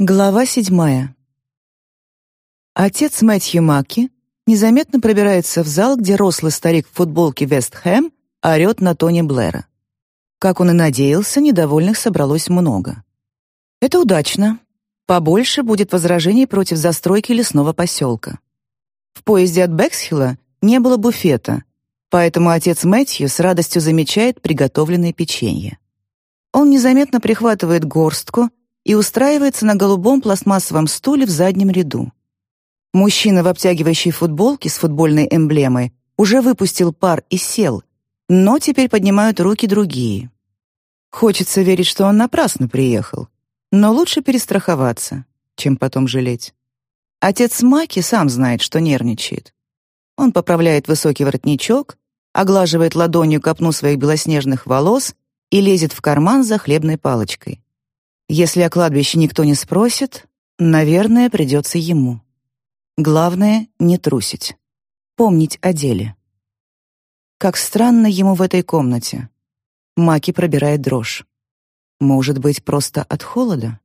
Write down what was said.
Глава седьмая. Отец Мэтью Маки незаметно пробирается в зал, где рослый старик в футболке Вест Хэм орёт на Тони Блэра. Как он и надеялся, недовольных собралось много. Это удачно. Побольше будет возражений против застройки лесного поселка. В поезде от Бексхилла не было буфета, поэтому отец Мэтью с радостью замечает приготовленное печенье. Он незаметно прихватывает горстку и устраивается на голубом пластмассовом стуле в заднем ряду. Мужчина в обтягивающей футболке с футбольной эмблемой уже выпустил пар и сел, но теперь поднимают руки другие. Хочется верить, что он напрасно приехал, но лучше перестраховаться, чем потом жалеть. Отец Маки сам знает, что нервничает. Он поправляет высокий воротничок, оглаживает ладонью копну своих белоснежных волос и лезет в карман за хлебной палочкой. Если о кладбище никто не спросит, наверное, придется ему. Главное — не трусить. Помнить о деле. Как странно ему в этой комнате. Маки пробирает дрожь. Может быть, просто от холода?